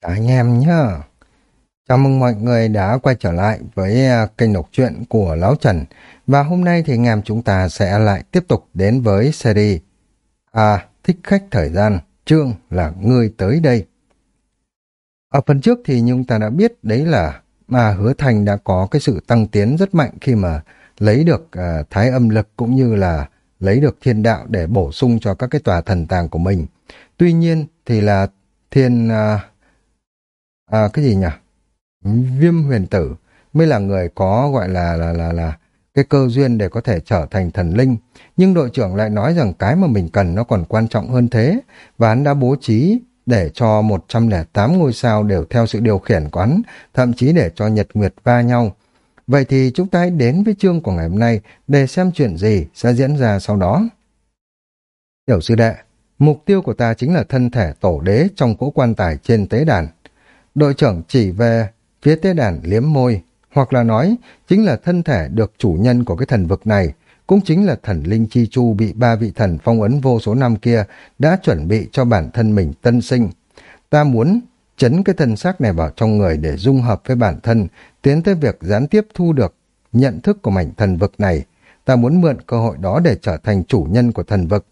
anh em nhá. Chào mừng mọi người đã quay trở lại với à, kênh đọc truyện của Lão Trần. Và hôm nay thì ngàm chúng ta sẽ lại tiếp tục đến với series À, thích khách thời gian, chương là người tới đây. Ở phần trước thì chúng ta đã biết đấy là mà hứa thành đã có cái sự tăng tiến rất mạnh khi mà lấy được uh, thái âm lực cũng như là lấy được thiên đạo để bổ sung cho các cái tòa thần tàng của mình. Tuy nhiên thì là thiên uh, à, cái gì nhỉ? Viêm huyền tử mới là người có gọi là là là là cái cơ duyên để có thể trở thành thần linh. Nhưng đội trưởng lại nói rằng cái mà mình cần nó còn quan trọng hơn thế. Và hắn đã bố trí để cho 108 ngôi sao đều theo sự điều khiển của hắn thậm chí để cho nhật nguyệt va nhau. Vậy thì chúng ta hãy đến với chương của ngày hôm nay để xem chuyện gì sẽ diễn ra sau đó. Tiểu sư đệ mục tiêu của ta chính là thân thể tổ đế trong cỗ quan tài trên tế đàn. Đội trưởng chỉ về phía tế đàn liếm môi, hoặc là nói chính là thân thể được chủ nhân của cái thần vực này, cũng chính là thần linh chi chu bị ba vị thần phong ấn vô số năm kia đã chuẩn bị cho bản thân mình tân sinh. Ta muốn chấn cái thân xác này vào trong người để dung hợp với bản thân, tiến tới việc gián tiếp thu được nhận thức của mảnh thần vực này. Ta muốn mượn cơ hội đó để trở thành chủ nhân của thần vực.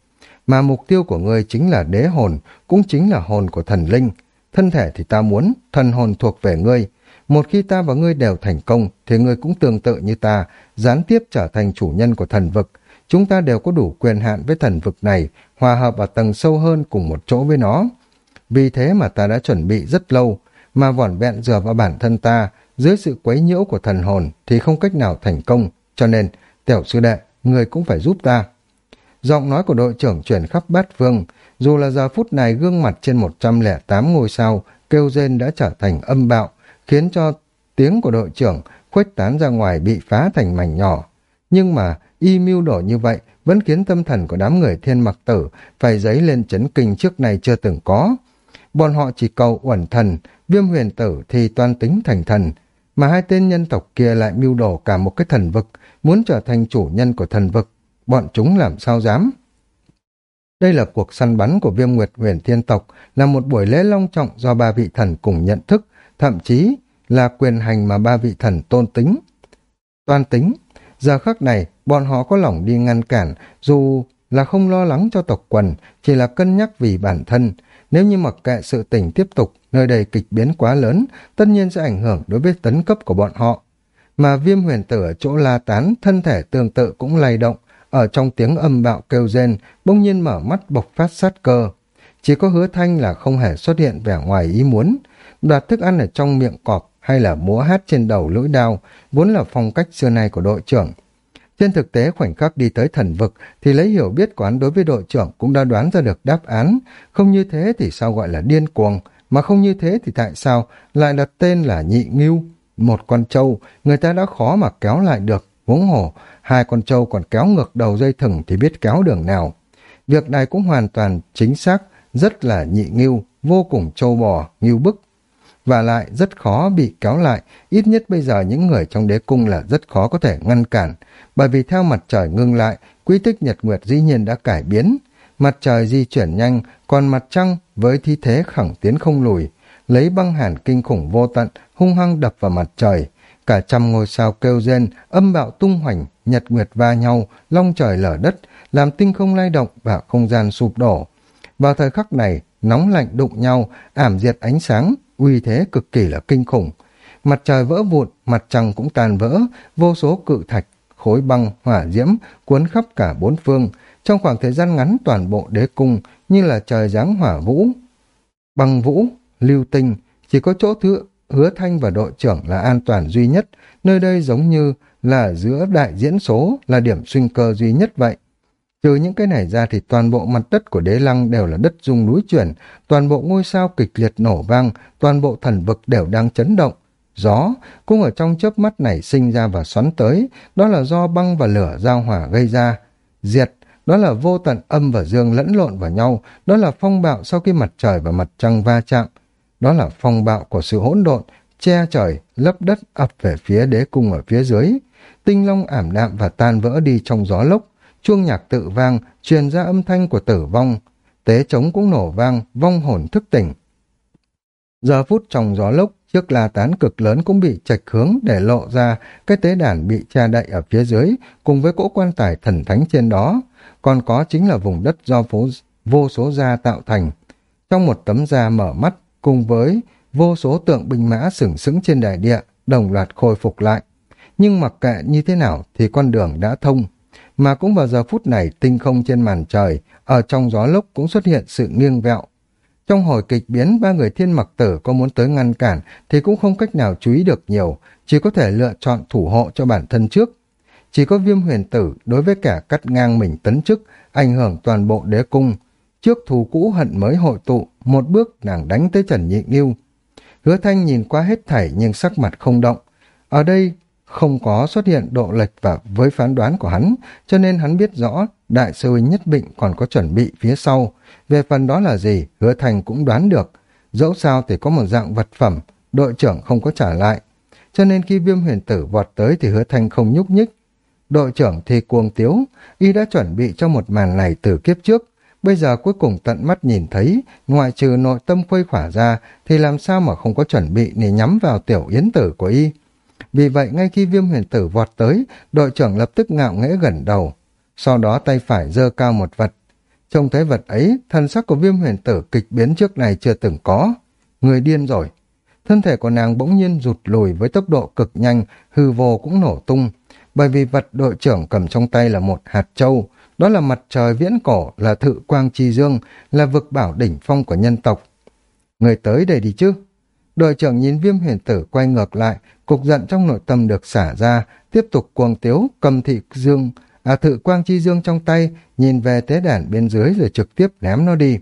Mà mục tiêu của ngươi chính là đế hồn, cũng chính là hồn của thần linh. Thân thể thì ta muốn, thần hồn thuộc về ngươi. Một khi ta và ngươi đều thành công, thì ngươi cũng tương tự như ta, gián tiếp trở thành chủ nhân của thần vực. Chúng ta đều có đủ quyền hạn với thần vực này, hòa hợp ở tầng sâu hơn cùng một chỗ với nó. Vì thế mà ta đã chuẩn bị rất lâu, mà vỏn vẹn dựa vào bản thân ta, dưới sự quấy nhiễu của thần hồn thì không cách nào thành công, cho nên, tiểu sư đệ, người cũng phải giúp ta. Giọng nói của đội trưởng chuyển khắp bát phương, dù là giờ phút này gương mặt trên 108 ngôi sao kêu rên đã trở thành âm bạo, khiến cho tiếng của đội trưởng khuếch tán ra ngoài bị phá thành mảnh nhỏ. Nhưng mà y mưu đổ như vậy vẫn khiến tâm thần của đám người thiên mặc tử phải dấy lên chấn kinh trước này chưa từng có. Bọn họ chỉ cầu uẩn thần, viêm huyền tử thì toan tính thành thần, mà hai tên nhân tộc kia lại mưu đổ cả một cái thần vực, muốn trở thành chủ nhân của thần vực. Bọn chúng làm sao dám? Đây là cuộc săn bắn của viêm nguyệt huyền thiên tộc, là một buổi lễ long trọng do ba vị thần cùng nhận thức, thậm chí là quyền hành mà ba vị thần tôn tính. Toan tính, giờ khắc này bọn họ có lòng đi ngăn cản, dù là không lo lắng cho tộc quần, chỉ là cân nhắc vì bản thân. Nếu như mặc kệ sự tình tiếp tục, nơi đây kịch biến quá lớn, tất nhiên sẽ ảnh hưởng đối với tấn cấp của bọn họ. Mà viêm huyền tử ở chỗ la tán, thân thể tương tự cũng lay động, ở trong tiếng âm bạo kêu rên, bỗng nhiên mở mắt bộc phát sát cơ. Chỉ có hứa thanh là không hề xuất hiện vẻ ngoài ý muốn, đoạt thức ăn ở trong miệng cọp hay là múa hát trên đầu lưỡi đao, vốn là phong cách xưa nay của đội trưởng. Trên thực tế khoảnh khắc đi tới thần vực thì lấy hiểu biết của hắn đối với đội trưởng cũng đã đoán ra được đáp án, không như thế thì sao gọi là điên cuồng, mà không như thế thì tại sao lại đặt tên là nhị ngưu, một con trâu, người ta đã khó mà kéo lại được, huống hồ hai con trâu còn kéo ngược đầu dây thừng thì biết kéo đường nào. Việc này cũng hoàn toàn chính xác, rất là nhị nghiêu, vô cùng trâu bò, nghiêu bức. Và lại rất khó bị kéo lại, ít nhất bây giờ những người trong đế cung là rất khó có thể ngăn cản, bởi vì theo mặt trời ngưng lại, quy tích nhật nguyệt dĩ nhiên đã cải biến. Mặt trời di chuyển nhanh, còn mặt trăng với thi thế khẳng tiến không lùi, lấy băng hàn kinh khủng vô tận, hung hăng đập vào mặt trời, cả trăm ngôi sao kêu rên, âm bạo tung hoành, nhật nguyệt va nhau, long trời lở đất, làm tinh không lay động và không gian sụp đổ. Vào thời khắc này, nóng lạnh đụng nhau, ảm diệt ánh sáng, uy thế cực kỳ là kinh khủng. Mặt trời vỡ vụn, mặt trăng cũng tàn vỡ, vô số cự thạch, khối băng, hỏa diễm, cuốn khắp cả bốn phương. Trong khoảng thời gian ngắn toàn bộ đế cung như là trời giáng hỏa vũ. Băng vũ, lưu tinh, chỉ có chỗ thứ hứa thanh và đội trưởng là an toàn duy nhất, nơi đây giống như là giữa đại diễn số là điểm sinh cơ duy nhất vậy. Trừ những cái này ra thì toàn bộ mặt đất của đế lăng đều là đất rung núi chuyển, toàn bộ ngôi sao kịch liệt nổ vang, toàn bộ thần vực đều đang chấn động. Gió cũng ở trong chớp mắt này sinh ra và xoắn tới, đó là do băng và lửa giao hỏa gây ra. Diệt, đó là vô tận âm và dương lẫn lộn vào nhau, đó là phong bạo sau khi mặt trời và mặt trăng va chạm. Đó là phong bạo của sự hỗn độn, che trời, lấp đất ập về phía đế cung ở phía dưới. Tinh long ảm đạm và tan vỡ đi trong gió lốc, chuông nhạc tự vang, truyền ra âm thanh của tử vong. Tế trống cũng nổ vang, vong hồn thức tỉnh. Giờ phút trong gió lốc, chiếc la tán cực lớn cũng bị chạch hướng để lộ ra cái tế đàn bị che đậy ở phía dưới cùng với cỗ quan tài thần thánh trên đó. Còn có chính là vùng đất do phố vô số da tạo thành. Trong một tấm da mở mắt cùng với vô số tượng binh mã sừng sững trên đại địa đồng loạt khôi phục lại. Nhưng mặc kệ như thế nào thì con đường đã thông. Mà cũng vào giờ phút này tinh không trên màn trời, ở trong gió lốc cũng xuất hiện sự nghiêng vẹo. Trong hồi kịch biến, ba người thiên mặc tử có muốn tới ngăn cản thì cũng không cách nào chú ý được nhiều, chỉ có thể lựa chọn thủ hộ cho bản thân trước. Chỉ có viêm huyền tử đối với kẻ cắt ngang mình tấn chức, ảnh hưởng toàn bộ đế cung. Trước thù cũ hận mới hội tụ, một bước nàng đánh tới Trần Nhị Nghiêu. Hứa Thanh nhìn qua hết thảy nhưng sắc mặt không động. Ở đây không có xuất hiện độ lệch và với phán đoán của hắn, cho nên hắn biết rõ đại sư huynh nhất định còn có chuẩn bị phía sau. Về phần đó là gì, hứa thành cũng đoán được. Dẫu sao thì có một dạng vật phẩm, đội trưởng không có trả lại. Cho nên khi viêm huyền tử vọt tới thì hứa thành không nhúc nhích. Đội trưởng thì cuồng tiếu, y đã chuẩn bị cho một màn này từ kiếp trước. Bây giờ cuối cùng tận mắt nhìn thấy, ngoại trừ nội tâm khuây khỏa ra, thì làm sao mà không có chuẩn bị để nhắm vào tiểu yến tử của y. Vì vậy ngay khi viêm huyền tử vọt tới, đội trưởng lập tức ngạo nghễ gần đầu. Sau đó tay phải giơ cao một vật. Trông thấy vật ấy, thân sắc của viêm huyền tử kịch biến trước này chưa từng có. Người điên rồi. Thân thể của nàng bỗng nhiên rụt lùi với tốc độ cực nhanh, hư vô cũng nổ tung. Bởi vì vật đội trưởng cầm trong tay là một hạt châu, đó là mặt trời viễn cổ, là thự quang chi dương, là vực bảo đỉnh phong của nhân tộc. Người tới đây đi chứ. Đội trưởng nhìn viêm huyền tử quay ngược lại, cục giận trong nội tâm được xả ra, tiếp tục cuồng tiếu, cầm thị dương, à thự quang chi dương trong tay, nhìn về tế đàn bên dưới rồi trực tiếp ném nó đi.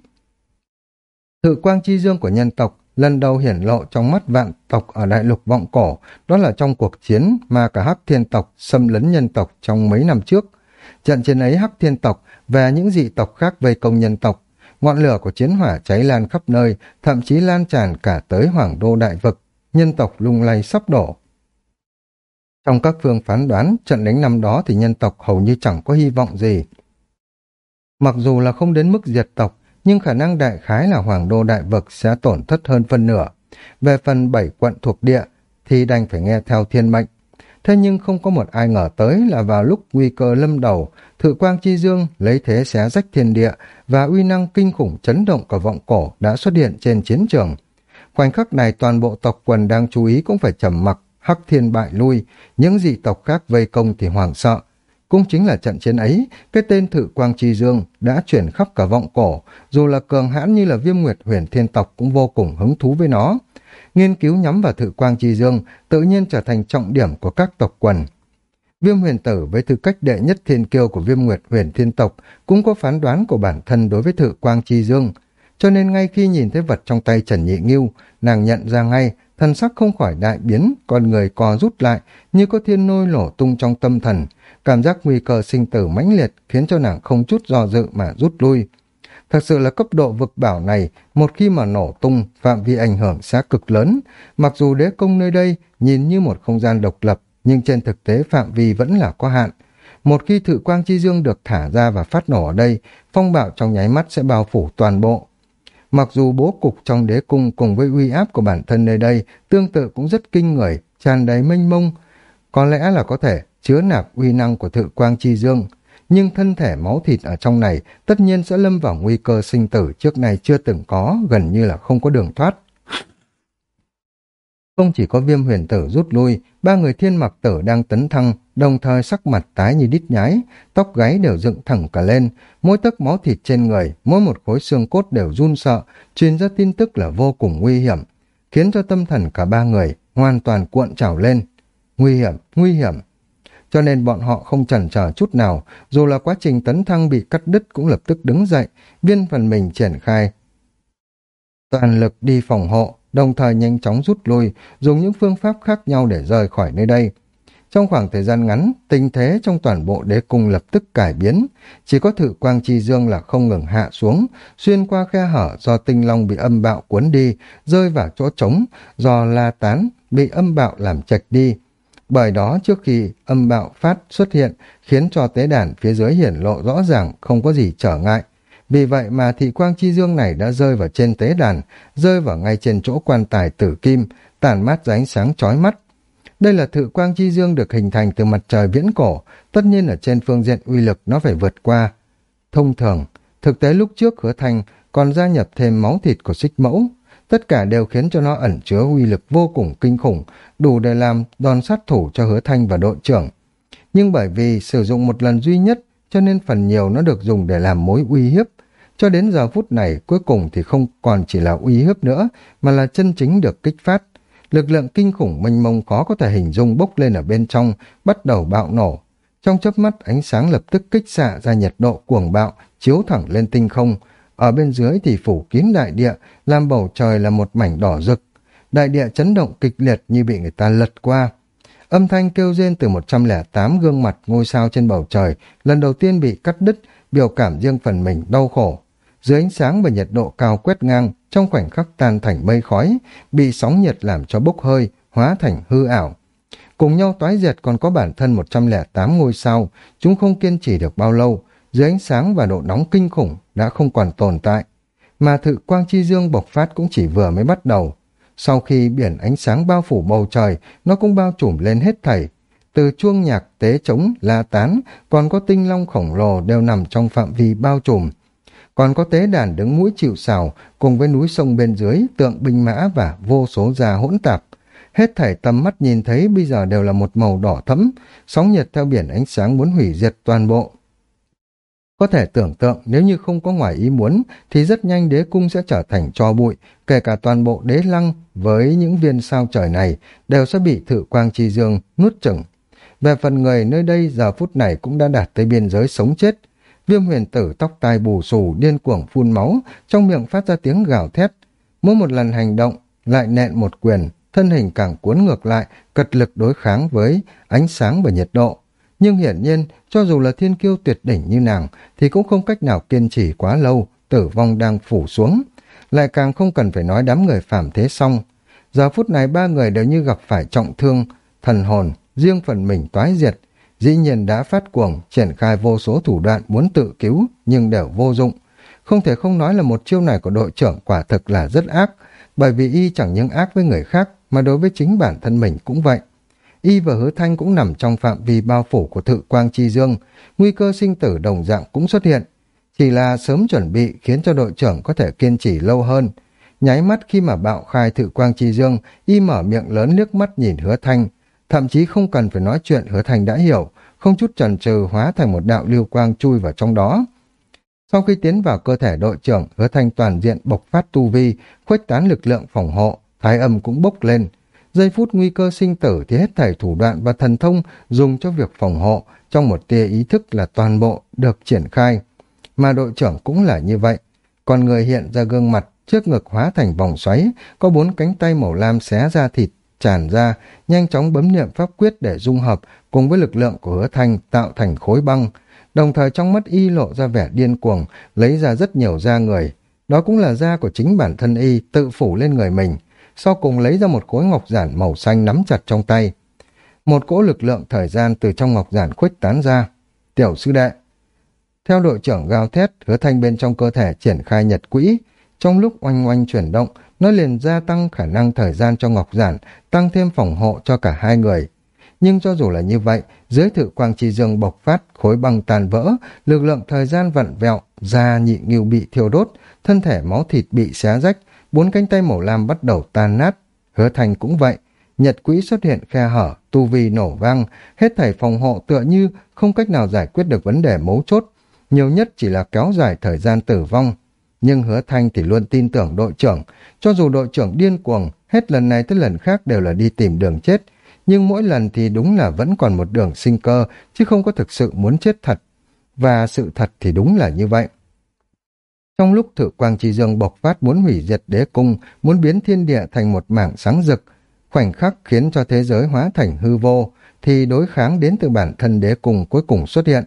Thự quang chi dương của nhân tộc lần đầu hiển lộ trong mắt vạn tộc ở đại lục vọng cổ, đó là trong cuộc chiến mà cả hắc thiên tộc xâm lấn nhân tộc trong mấy năm trước. Trận chiến ấy hắc thiên tộc và những dị tộc khác vây công nhân tộc, ngọn lửa của chiến hỏa cháy lan khắp nơi, thậm chí lan tràn cả tới hoàng đô đại vực, nhân tộc lung lay sắp đổ. Trong các phương phán đoán, trận đánh năm đó thì nhân tộc hầu như chẳng có hy vọng gì. Mặc dù là không đến mức diệt tộc, nhưng khả năng đại khái là hoàng đô đại vực sẽ tổn thất hơn phân nửa. Về phần bảy quận thuộc địa thì đành phải nghe theo thiên mệnh. Thế nhưng không có một ai ngờ tới là vào lúc nguy cơ lâm đầu, Thự Quang Chi Dương lấy thế xé rách thiên địa và uy năng kinh khủng chấn động cả vọng cổ đã xuất hiện trên chiến trường. Khoảnh khắc này toàn bộ tộc quần đang chú ý cũng phải trầm mặc, hắc thiên bại lui, những dị tộc khác vây công thì hoảng sợ. Cũng chính là trận chiến ấy, cái tên Thự Quang Chi Dương đã chuyển khắp cả vọng cổ, dù là cường hãn như là viêm nguyệt huyền thiên tộc cũng vô cùng hứng thú với nó nghiên cứu nhắm vào thự quang chi dương tự nhiên trở thành trọng điểm của các tộc quần. Viêm huyền tử với tư cách đệ nhất thiên kiêu của viêm nguyệt huyền thiên tộc cũng có phán đoán của bản thân đối với thự quang chi dương. Cho nên ngay khi nhìn thấy vật trong tay Trần Nhị Nghiêu, nàng nhận ra ngay, thần sắc không khỏi đại biến, con người co rút lại, như có thiên nôi nổ tung trong tâm thần. Cảm giác nguy cơ sinh tử mãnh liệt khiến cho nàng không chút do dự mà rút lui. Thật sự là cấp độ vực bảo này, một khi mà nổ tung, phạm vi ảnh hưởng sẽ cực lớn. Mặc dù đế công nơi đây nhìn như một không gian độc lập, nhưng trên thực tế phạm vi vẫn là có hạn. Một khi thử quang chi dương được thả ra và phát nổ ở đây, phong bạo trong nháy mắt sẽ bao phủ toàn bộ. Mặc dù bố cục trong đế cung cùng với uy áp của bản thân nơi đây tương tự cũng rất kinh người, tràn đầy mênh mông, có lẽ là có thể chứa nạp uy năng của thự quang chi dương, nhưng thân thể máu thịt ở trong này tất nhiên sẽ lâm vào nguy cơ sinh tử trước này chưa từng có, gần như là không có đường thoát. Không chỉ có viêm huyền tử rút lui, ba người thiên mặc tử đang tấn thăng, đồng thời sắc mặt tái như đít nhái, tóc gáy đều dựng thẳng cả lên, mỗi tấc máu thịt trên người, mỗi một khối xương cốt đều run sợ, truyền ra tin tức là vô cùng nguy hiểm, khiến cho tâm thần cả ba người hoàn toàn cuộn trào lên. Nguy hiểm, nguy hiểm, cho nên bọn họ không chần chờ chút nào, dù là quá trình tấn thăng bị cắt đứt cũng lập tức đứng dậy, viên phần mình triển khai. Toàn lực đi phòng hộ, đồng thời nhanh chóng rút lui, dùng những phương pháp khác nhau để rời khỏi nơi đây. Trong khoảng thời gian ngắn, tình thế trong toàn bộ đế cung lập tức cải biến, chỉ có thử quang chi dương là không ngừng hạ xuống, xuyên qua khe hở do tinh long bị âm bạo cuốn đi, rơi vào chỗ trống, do la tán bị âm bạo làm chạch đi, bởi đó trước khi âm bạo phát xuất hiện khiến cho tế đàn phía dưới hiển lộ rõ ràng không có gì trở ngại. Vì vậy mà thị quang chi dương này đã rơi vào trên tế đàn, rơi vào ngay trên chỗ quan tài tử kim, tản mát ra ánh sáng chói mắt. Đây là thự quang chi dương được hình thành từ mặt trời viễn cổ, tất nhiên ở trên phương diện uy lực nó phải vượt qua. Thông thường, thực tế lúc trước hứa thành còn gia nhập thêm máu thịt của xích mẫu, tất cả đều khiến cho nó ẩn chứa uy lực vô cùng kinh khủng, đủ để làm đòn sát thủ cho hứa thanh và đội trưởng. Nhưng bởi vì sử dụng một lần duy nhất, cho nên phần nhiều nó được dùng để làm mối uy hiếp. Cho đến giờ phút này, cuối cùng thì không còn chỉ là uy hiếp nữa, mà là chân chính được kích phát. Lực lượng kinh khủng mênh mông khó có thể hình dung bốc lên ở bên trong, bắt đầu bạo nổ. Trong chớp mắt, ánh sáng lập tức kích xạ ra nhiệt độ cuồng bạo, chiếu thẳng lên tinh không, ở bên dưới thì phủ kín đại địa, làm bầu trời là một mảnh đỏ rực. Đại địa chấn động kịch liệt như bị người ta lật qua. Âm thanh kêu rên từ 108 gương mặt ngôi sao trên bầu trời, lần đầu tiên bị cắt đứt, biểu cảm riêng phần mình đau khổ. Dưới ánh sáng và nhiệt độ cao quét ngang, trong khoảnh khắc tan thành mây khói, bị sóng nhiệt làm cho bốc hơi, hóa thành hư ảo. Cùng nhau toái diệt còn có bản thân 108 ngôi sao, chúng không kiên trì được bao lâu, dưới ánh sáng và độ nóng kinh khủng đã không còn tồn tại. Mà thự quang chi dương bộc phát cũng chỉ vừa mới bắt đầu. Sau khi biển ánh sáng bao phủ bầu trời, nó cũng bao trùm lên hết thảy. Từ chuông nhạc, tế trống, la tán, còn có tinh long khổng lồ đều nằm trong phạm vi bao trùm. Còn có tế đàn đứng mũi chịu xào, cùng với núi sông bên dưới, tượng binh mã và vô số già hỗn tạp. Hết thảy tầm mắt nhìn thấy bây giờ đều là một màu đỏ thẫm, sóng nhiệt theo biển ánh sáng muốn hủy diệt toàn bộ. Có thể tưởng tượng nếu như không có ngoài ý muốn thì rất nhanh đế cung sẽ trở thành cho bụi, kể cả toàn bộ đế lăng với những viên sao trời này đều sẽ bị thử quang chi dương nuốt chửng. Về phần người nơi đây giờ phút này cũng đã đạt tới biên giới sống chết. Viêm huyền tử tóc tai bù xù điên cuồng phun máu, trong miệng phát ra tiếng gào thét. Mỗi một lần hành động lại nện một quyền, thân hình càng cuốn ngược lại, cật lực đối kháng với ánh sáng và nhiệt độ nhưng hiển nhiên, cho dù là thiên kiêu tuyệt đỉnh như nàng, thì cũng không cách nào kiên trì quá lâu, tử vong đang phủ xuống. Lại càng không cần phải nói đám người phạm thế xong. Giờ phút này ba người đều như gặp phải trọng thương, thần hồn, riêng phần mình toái diệt. Dĩ nhiên đã phát cuồng, triển khai vô số thủ đoạn muốn tự cứu, nhưng đều vô dụng. Không thể không nói là một chiêu này của đội trưởng quả thực là rất ác, bởi vì y chẳng những ác với người khác, mà đối với chính bản thân mình cũng vậy y và hứa thanh cũng nằm trong phạm vi bao phủ của thự quang chi dương, nguy cơ sinh tử đồng dạng cũng xuất hiện. Chỉ là sớm chuẩn bị khiến cho đội trưởng có thể kiên trì lâu hơn. Nháy mắt khi mà bạo khai thự quang chi dương, y mở miệng lớn nước mắt nhìn hứa thanh. Thậm chí không cần phải nói chuyện hứa thanh đã hiểu, không chút chần chừ hóa thành một đạo lưu quang chui vào trong đó. Sau khi tiến vào cơ thể đội trưởng, hứa thanh toàn diện bộc phát tu vi, khuếch tán lực lượng phòng hộ, thái âm cũng bốc lên, Giây phút nguy cơ sinh tử thì hết thảy thủ đoạn và thần thông dùng cho việc phòng hộ trong một tia ý thức là toàn bộ được triển khai. Mà đội trưởng cũng là như vậy. Còn người hiện ra gương mặt, trước ngực hóa thành vòng xoáy, có bốn cánh tay màu lam xé ra thịt, tràn ra, nhanh chóng bấm niệm pháp quyết để dung hợp cùng với lực lượng của hứa thanh tạo thành khối băng. Đồng thời trong mắt y lộ ra vẻ điên cuồng, lấy ra rất nhiều da người. Đó cũng là da của chính bản thân y tự phủ lên người mình sau cùng lấy ra một khối ngọc giản màu xanh nắm chặt trong tay. Một cỗ lực lượng thời gian từ trong ngọc giản khuếch tán ra. Tiểu sư đệ. Theo đội trưởng gào thét, hứa thanh bên trong cơ thể triển khai nhật quỹ. Trong lúc oanh oanh chuyển động, nó liền gia tăng khả năng thời gian cho ngọc giản, tăng thêm phòng hộ cho cả hai người. Nhưng cho dù là như vậy, dưới thự quang chi dương bộc phát, khối băng tàn vỡ, lực lượng thời gian vặn vẹo, da nhị nghiêu bị thiêu đốt, thân thể máu thịt bị xé rách, bốn cánh tay màu lam bắt đầu tan nát. Hứa thành cũng vậy, nhật quỹ xuất hiện khe hở, tu vi nổ vang, hết thảy phòng hộ tựa như không cách nào giải quyết được vấn đề mấu chốt, nhiều nhất chỉ là kéo dài thời gian tử vong. Nhưng hứa thanh thì luôn tin tưởng đội trưởng, cho dù đội trưởng điên cuồng, hết lần này tới lần khác đều là đi tìm đường chết, nhưng mỗi lần thì đúng là vẫn còn một đường sinh cơ, chứ không có thực sự muốn chết thật. Và sự thật thì đúng là như vậy. Trong lúc thử quang chi dương bộc phát muốn hủy diệt đế cung, muốn biến thiên địa thành một mảng sáng rực, khoảnh khắc khiến cho thế giới hóa thành hư vô, thì đối kháng đến từ bản thân đế cung cuối cùng xuất hiện.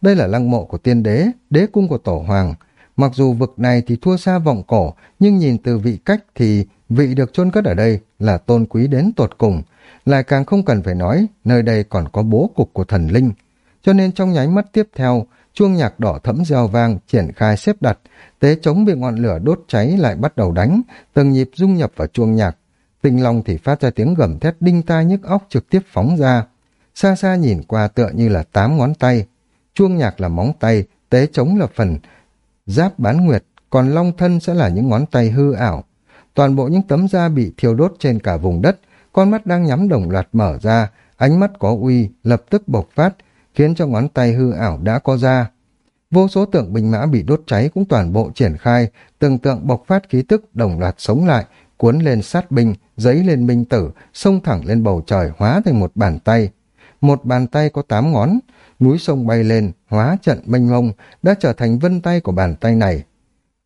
Đây là lăng mộ của tiên đế, đế cung của tổ hoàng. Mặc dù vực này thì thua xa vọng cổ, nhưng nhìn từ vị cách thì vị được chôn cất ở đây là tôn quý đến tột cùng. Lại càng không cần phải nói, nơi đây còn có bố cục của thần linh. Cho nên trong nháy mắt tiếp theo, chuông nhạc đỏ thẫm reo vang, triển khai xếp đặt, tế chống bị ngọn lửa đốt cháy lại bắt đầu đánh, từng nhịp dung nhập vào chuông nhạc. Tinh long thì phát ra tiếng gầm thét đinh tai nhức óc trực tiếp phóng ra. Xa xa nhìn qua tựa như là tám ngón tay. Chuông nhạc là móng tay, tế chống là phần giáp bán nguyệt, còn long thân sẽ là những ngón tay hư ảo. Toàn bộ những tấm da bị thiêu đốt trên cả vùng đất, con mắt đang nhắm đồng loạt mở ra, ánh mắt có uy, lập tức bộc phát, khiến cho ngón tay hư ảo đã có ra. Vô số tượng binh mã bị đốt cháy cũng toàn bộ triển khai, từng tượng bộc phát khí tức đồng loạt sống lại, cuốn lên sát binh, giấy lên minh tử, xông thẳng lên bầu trời hóa thành một bàn tay. Một bàn tay có tám ngón, núi sông bay lên, hóa trận mênh mông, đã trở thành vân tay của bàn tay này.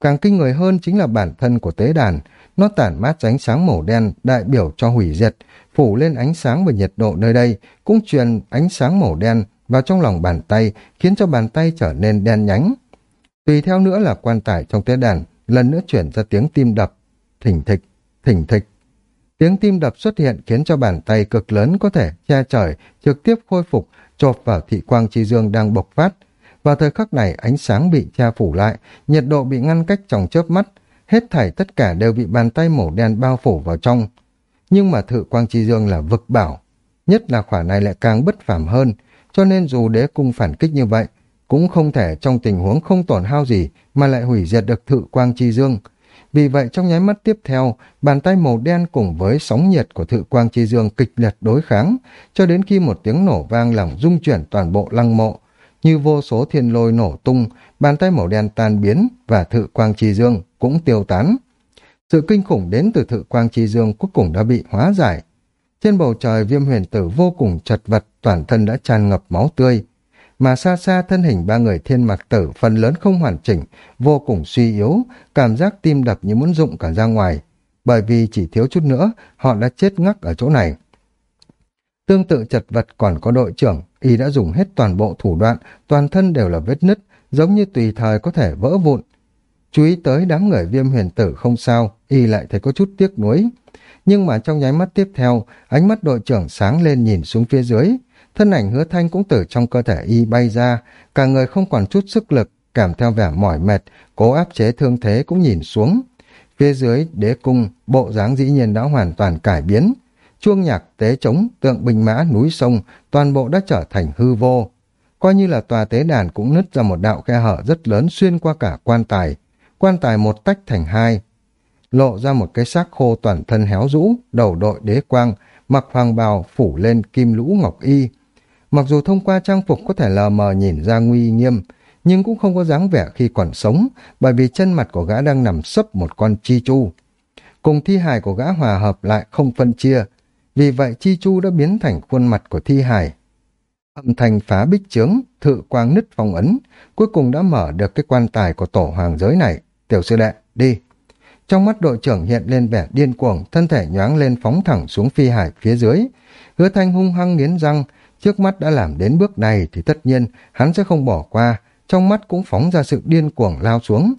Càng kinh người hơn chính là bản thân của tế đàn, nó tản mát ánh sáng màu đen đại biểu cho hủy diệt, phủ lên ánh sáng và nhiệt độ nơi đây, cũng truyền ánh sáng màu đen vào trong lòng bàn tay, khiến cho bàn tay trở nên đen nhánh. Tùy theo nữa là quan tải trong tế đàn, lần nữa chuyển ra tiếng tim đập, thỉnh thịch, thỉnh thịch. Tiếng tim đập xuất hiện khiến cho bàn tay cực lớn có thể che trời, trực tiếp khôi phục, chộp vào thị quang chi dương đang bộc phát. Vào thời khắc này, ánh sáng bị che phủ lại, nhiệt độ bị ngăn cách trong chớp mắt, hết thảy tất cả đều bị bàn tay màu đen bao phủ vào trong. Nhưng mà thự quang chi dương là vực bảo, nhất là khỏa này lại càng bất phàm hơn, cho nên dù đế cung phản kích như vậy, cũng không thể trong tình huống không tổn hao gì mà lại hủy diệt được thự quang chi dương. Vì vậy trong nháy mắt tiếp theo, bàn tay màu đen cùng với sóng nhiệt của thự quang chi dương kịch liệt đối kháng, cho đến khi một tiếng nổ vang làm rung chuyển toàn bộ lăng mộ. Như vô số thiên lôi nổ tung, bàn tay màu đen tan biến và thự quang chi dương cũng tiêu tán. Sự kinh khủng đến từ thự quang chi dương cuối cùng đã bị hóa giải. Trên bầu trời viêm huyền tử vô cùng chật vật, toàn thân đã tràn ngập máu tươi. Mà xa xa thân hình ba người thiên mặc tử phần lớn không hoàn chỉnh, vô cùng suy yếu, cảm giác tim đập như muốn rụng cả ra ngoài. Bởi vì chỉ thiếu chút nữa, họ đã chết ngắc ở chỗ này. Tương tự chật vật còn có đội trưởng, y đã dùng hết toàn bộ thủ đoạn, toàn thân đều là vết nứt, giống như tùy thời có thể vỡ vụn. Chú ý tới đám người viêm huyền tử không sao, y lại thấy có chút tiếc nuối. Nhưng mà trong nháy mắt tiếp theo, ánh mắt đội trưởng sáng lên nhìn xuống phía dưới. Thân ảnh hứa thanh cũng từ trong cơ thể y bay ra, cả người không còn chút sức lực, cảm theo vẻ mỏi mệt, cố áp chế thương thế cũng nhìn xuống. Phía dưới, đế cung, bộ dáng dĩ nhiên đã hoàn toàn cải biến. Chuông nhạc, tế trống, tượng bình mã, núi sông, toàn bộ đã trở thành hư vô. Coi như là tòa tế đàn cũng nứt ra một đạo khe hở rất lớn xuyên qua cả quan tài. Quan tài một tách thành hai, lộ ra một cái xác khô toàn thân héo rũ, đầu đội đế quang, mặc hoàng bào phủ lên kim lũ ngọc y. Mặc dù thông qua trang phục có thể lờ mờ nhìn ra nguy nghiêm, nhưng cũng không có dáng vẻ khi còn sống, bởi vì chân mặt của gã đang nằm sấp một con chi chu. Cùng thi hài của gã hòa hợp lại không phân chia, vì vậy chi chu đã biến thành khuôn mặt của thi hài. Âm thanh phá bích chướng, thự quang nứt phong ấn, cuối cùng đã mở được cái quan tài của tổ hoàng giới này. Tiểu sư đệ, đi. Trong mắt đội trưởng hiện lên vẻ điên cuồng, thân thể nhoáng lên phóng thẳng xuống phi hải phía dưới. Hứa thanh hung hăng nghiến răng, trước mắt đã làm đến bước này thì tất nhiên hắn sẽ không bỏ qua, trong mắt cũng phóng ra sự điên cuồng lao xuống.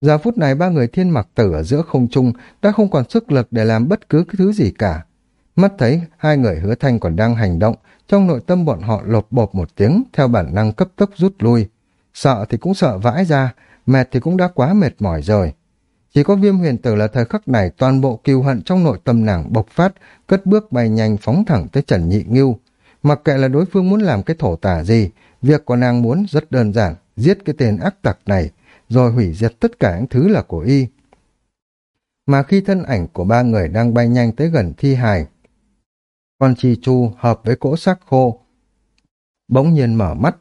Giờ phút này ba người thiên mặc tử ở giữa không trung đã không còn sức lực để làm bất cứ cái thứ gì cả. Mắt thấy hai người hứa thanh còn đang hành động, trong nội tâm bọn họ lột bột một tiếng theo bản năng cấp tốc rút lui. Sợ thì cũng sợ vãi ra, mệt thì cũng đã quá mệt mỏi rồi. Chỉ có viêm huyền tử là thời khắc này toàn bộ kiêu hận trong nội tâm nàng bộc phát, cất bước bay nhanh phóng thẳng tới Trần Nhị Ngưu. Mặc kệ là đối phương muốn làm cái thổ tả gì, việc của nàng muốn rất đơn giản, giết cái tên ác tặc này, rồi hủy diệt tất cả những thứ là của y. Mà khi thân ảnh của ba người đang bay nhanh tới gần thi hài, con chi chu hợp với cỗ xác khô, bỗng nhiên mở mắt.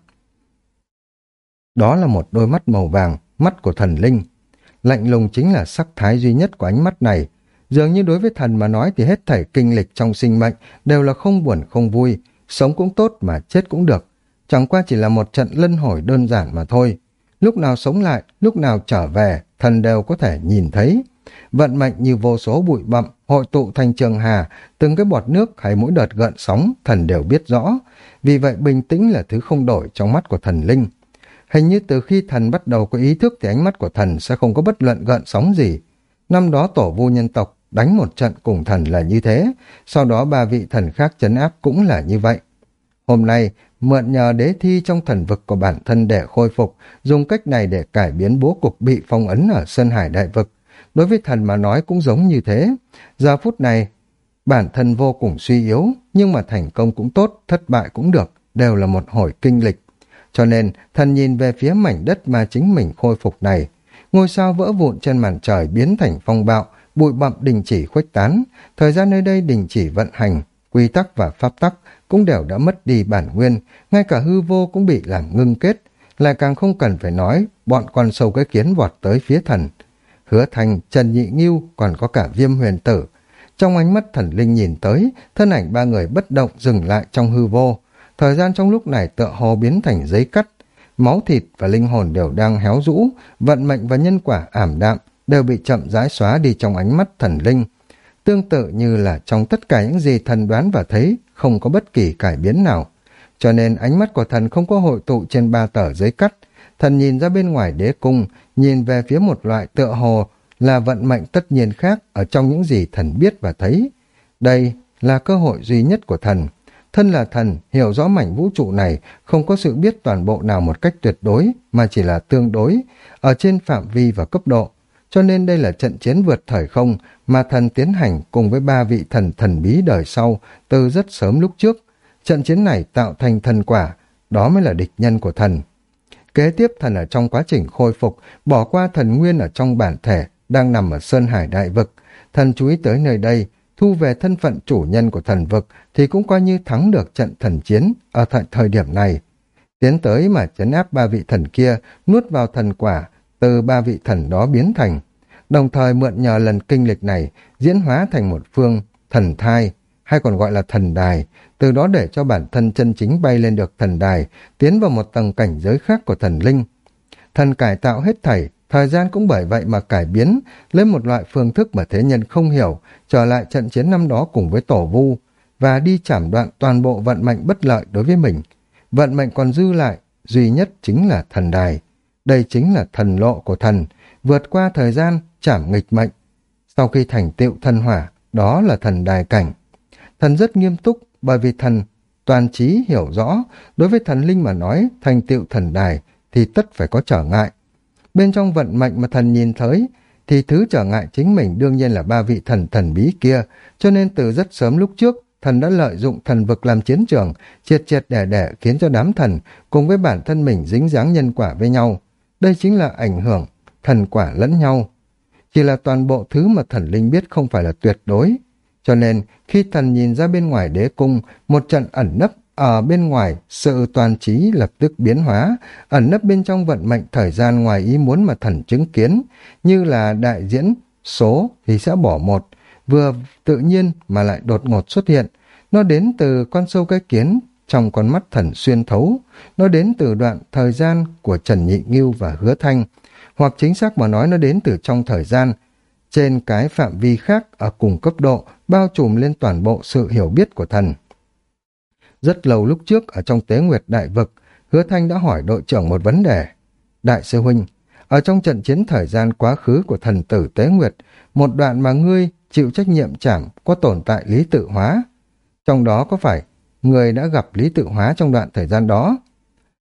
Đó là một đôi mắt màu vàng, mắt của thần linh. Lạnh lùng chính là sắc thái duy nhất của ánh mắt này. Dường như đối với thần mà nói thì hết thảy kinh lịch trong sinh mệnh đều là không buồn không vui, sống cũng tốt mà chết cũng được. Chẳng qua chỉ là một trận lân hồi đơn giản mà thôi. Lúc nào sống lại, lúc nào trở về, thần đều có thể nhìn thấy. Vận mệnh như vô số bụi bậm, hội tụ thành trường hà, từng cái bọt nước hay mỗi đợt gợn sóng, thần đều biết rõ. Vì vậy bình tĩnh là thứ không đổi trong mắt của thần linh. Hình như từ khi thần bắt đầu có ý thức thì ánh mắt của thần sẽ không có bất luận gợn sóng gì. Năm đó tổ vu nhân tộc đánh một trận cùng thần là như thế, sau đó ba vị thần khác chấn áp cũng là như vậy. Hôm nay, mượn nhờ đế thi trong thần vực của bản thân để khôi phục, dùng cách này để cải biến bố cục bị phong ấn ở Sơn Hải Đại Vực. Đối với thần mà nói cũng giống như thế. Giờ phút này, bản thân vô cùng suy yếu, nhưng mà thành công cũng tốt, thất bại cũng được, đều là một hồi kinh lịch. Cho nên, thần nhìn về phía mảnh đất mà chính mình khôi phục này. Ngôi sao vỡ vụn trên màn trời biến thành phong bạo, bụi bặm đình chỉ khuếch tán, thời gian nơi đây đình chỉ vận hành, quy tắc và pháp tắc cũng đều đã mất đi bản nguyên, ngay cả hư vô cũng bị làm ngưng kết, lại càng không cần phải nói, bọn con sâu cái kiến vọt tới phía thần. Hứa thành, Trần Nhị Nghiêu, còn có cả viêm huyền tử. Trong ánh mắt thần linh nhìn tới, thân ảnh ba người bất động dừng lại trong hư vô. Thời gian trong lúc này tựa hồ biến thành giấy cắt, máu thịt và linh hồn đều đang héo rũ, vận mệnh và nhân quả ảm đạm, đều bị chậm rãi xóa đi trong ánh mắt thần linh. Tương tự như là trong tất cả những gì thần đoán và thấy, không có bất kỳ cải biến nào. Cho nên ánh mắt của thần không có hội tụ trên ba tờ giấy cắt. Thần nhìn ra bên ngoài đế cung, nhìn về phía một loại tựa hồ là vận mệnh tất nhiên khác ở trong những gì thần biết và thấy. Đây là cơ hội duy nhất của thần. Thân là thần, hiểu rõ mảnh vũ trụ này, không có sự biết toàn bộ nào một cách tuyệt đối, mà chỉ là tương đối, ở trên phạm vi và cấp độ. Cho nên đây là trận chiến vượt thời không mà thần tiến hành cùng với ba vị thần thần bí đời sau từ rất sớm lúc trước. Trận chiến này tạo thành thần quả, đó mới là địch nhân của thần. Kế tiếp thần ở trong quá trình khôi phục, bỏ qua thần nguyên ở trong bản thể, đang nằm ở Sơn Hải Đại Vực. Thần chú ý tới nơi đây, thu về thân phận chủ nhân của thần vực thì cũng coi như thắng được trận thần chiến ở tại thời điểm này. Tiến tới mà chấn áp ba vị thần kia, nuốt vào thần quả, từ ba vị thần đó biến thành. Đồng thời mượn nhờ lần kinh lịch này, diễn hóa thành một phương thần thai, hay còn gọi là thần đài, từ đó để cho bản thân chân chính bay lên được thần đài, tiến vào một tầng cảnh giới khác của thần linh. Thần cải tạo hết thảy, thời gian cũng bởi vậy mà cải biến, lên một loại phương thức mà thế nhân không hiểu, trở lại trận chiến năm đó cùng với tổ vu, và đi chảm đoạn toàn bộ vận mệnh bất lợi đối với mình. Vận mệnh còn dư lại, duy nhất chính là thần đài. Đây chính là thần lộ của thần, vượt qua thời gian, chảm nghịch mệnh. Sau khi thành tựu thần hỏa, đó là thần đài cảnh. Thần rất nghiêm túc bởi vì thần toàn trí hiểu rõ, đối với thần linh mà nói thành tựu thần đài thì tất phải có trở ngại. Bên trong vận mệnh mà thần nhìn thấy thì thứ trở ngại chính mình đương nhiên là ba vị thần thần bí kia, cho nên từ rất sớm lúc trước thần đã lợi dụng thần vực làm chiến trường, triệt triệt đẻ đẻ khiến cho đám thần cùng với bản thân mình dính dáng nhân quả với nhau. Đây chính là ảnh hưởng thần quả lẫn nhau. Chỉ là toàn bộ thứ mà thần linh biết không phải là tuyệt đối. Cho nên, khi thần nhìn ra bên ngoài đế cung, một trận ẩn nấp ở bên ngoài, sự toàn trí lập tức biến hóa, ẩn nấp bên trong vận mệnh thời gian ngoài ý muốn mà thần chứng kiến, như là đại diễn số thì sẽ bỏ một, vừa tự nhiên mà lại đột ngột xuất hiện. Nó đến từ con sâu cái kiến trong con mắt thần xuyên thấu, nó đến từ đoạn thời gian của Trần Nhị nghiêu và Hứa Thanh, hoặc chính xác mà nói nó đến từ trong thời gian, trên cái phạm vi khác ở cùng cấp độ, bao trùm lên toàn bộ sự hiểu biết của thần. Rất lâu lúc trước ở trong tế nguyệt đại vực, Hứa Thanh đã hỏi đội trưởng một vấn đề. Đại sư Huynh, ở trong trận chiến thời gian quá khứ của thần tử tế nguyệt, một đoạn mà ngươi chịu trách nhiệm chảm có tồn tại lý tự hóa. Trong đó có phải người đã gặp lý tự hóa trong đoạn thời gian đó?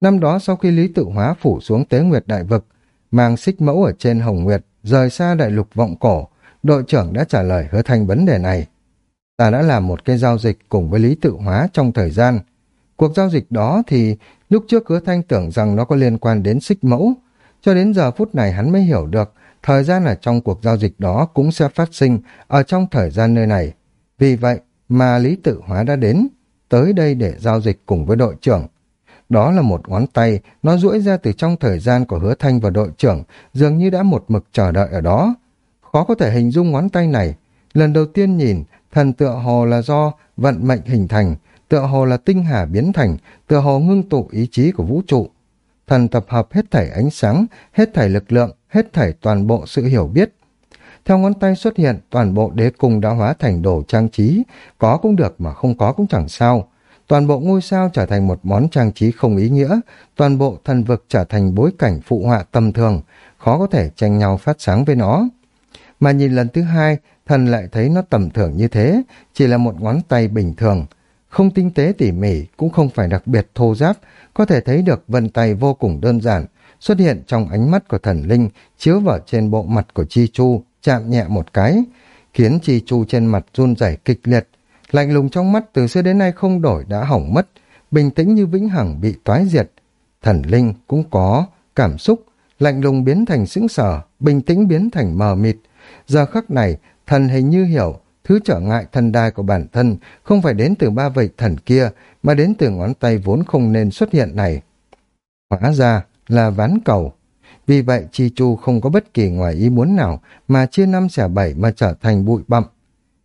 Năm đó sau khi lý tự hóa phủ xuống tế nguyệt đại vực, mang xích mẫu ở trên hồng nguyệt, rời xa đại lục vọng cổ, đội trưởng đã trả lời hứa thanh vấn đề này. Ta đã làm một cái giao dịch cùng với lý tự hóa trong thời gian. Cuộc giao dịch đó thì lúc trước hứa thanh tưởng rằng nó có liên quan đến xích mẫu, cho đến giờ phút này hắn mới hiểu được thời gian ở trong cuộc giao dịch đó cũng sẽ phát sinh ở trong thời gian nơi này. Vì vậy mà Lý Tự Hóa đã đến, tới đây để giao dịch cùng với đội trưởng. Đó là một ngón tay, nó duỗi ra từ trong thời gian của hứa thanh và đội trưởng, dường như đã một mực chờ đợi ở đó. Khó có thể hình dung ngón tay này. Lần đầu tiên nhìn, thần tựa hồ là do vận mệnh hình thành, tựa hồ là tinh hà biến thành, tựa hồ ngưng tụ ý chí của vũ trụ. Thần tập hợp hết thảy ánh sáng, hết thảy lực lượng, hết thảy toàn bộ sự hiểu biết. Theo ngón tay xuất hiện, toàn bộ đế cung đã hóa thành đồ trang trí, có cũng được mà không có cũng chẳng sao. Toàn bộ ngôi sao trở thành một món trang trí không ý nghĩa, toàn bộ thần vực trở thành bối cảnh phụ họa tầm thường, khó có thể tranh nhau phát sáng với nó. Mà nhìn lần thứ hai, thần lại thấy nó tầm thường như thế, chỉ là một ngón tay bình thường. không tinh tế tỉ mỉ, cũng không phải đặc biệt thô giáp, có thể thấy được vân tay vô cùng đơn giản, xuất hiện trong ánh mắt của thần linh, chiếu vào trên bộ mặt của Chi Chu, chạm nhẹ một cái, khiến Chi Chu trên mặt run rẩy kịch liệt. Lạnh lùng trong mắt từ xưa đến nay không đổi đã hỏng mất, bình tĩnh như vĩnh hằng bị toái diệt. Thần linh cũng có cảm xúc, lạnh lùng biến thành sững sờ, bình tĩnh biến thành mờ mịt. Giờ khắc này, thần hình như hiểu, thứ trở ngại thần đai của bản thân không phải đến từ ba vị thần kia, mà đến từ ngón tay vốn không nên xuất hiện này. Hóa ra là ván cầu. Vì vậy Chi Chu không có bất kỳ ngoài ý muốn nào mà chia năm xẻ bảy mà trở thành bụi bặm.